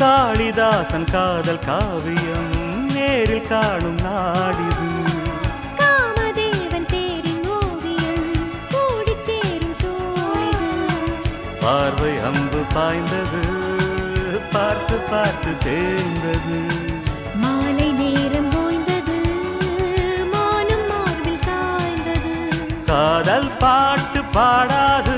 காளிதாசன் காதல் காவியம் நேரில் காணும் நாடிது. பார்வை அம்பு பாய்ந்தது பார்த்து பார்த்து தேர்ந்தது மாலை நேரம் ஓய்ந்தது மானும் மார்பில் சாய்ந்தது. காதல் பாட்டு பாடாது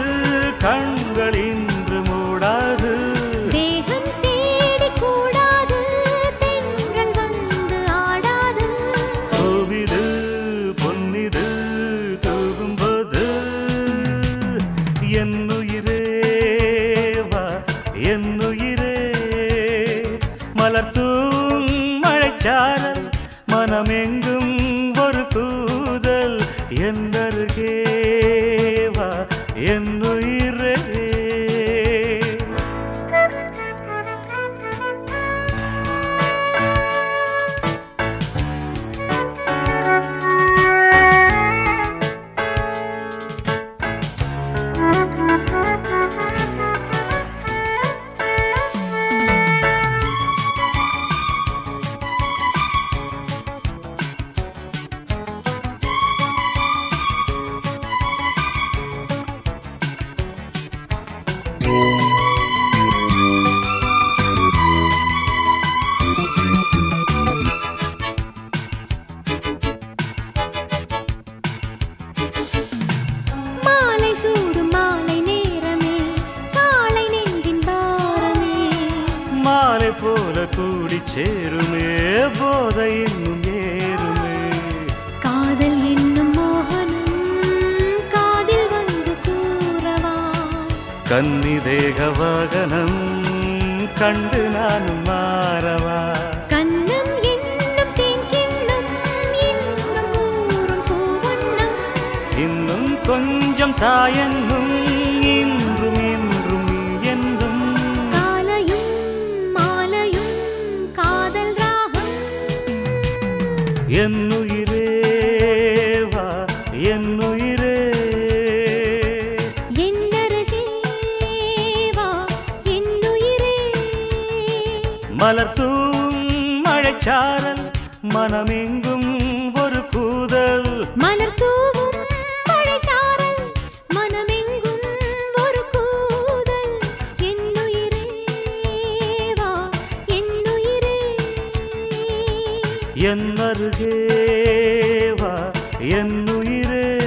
மனமெங்கும் கூடி சேருமே போதை இன்னும் ஏறுமே. காதல் என்னும் மோகனம் காதில் வந்து கூறவா கன்னி தேக வாகனம் கண்டு நானும் மாறவா? கண்ணம் என்னும் தேங்கிண்ணம் இன்னும் கொஞ்சம் தாயென்னும் என்னுயிரே வா என்னுயிரே என்னுயிரே மலர்த்தூம் மழைச்சாரல் மனமெங்கும் ஒரு கூதல். மலர் தூவும் என் அருகேவா என் உயிரே.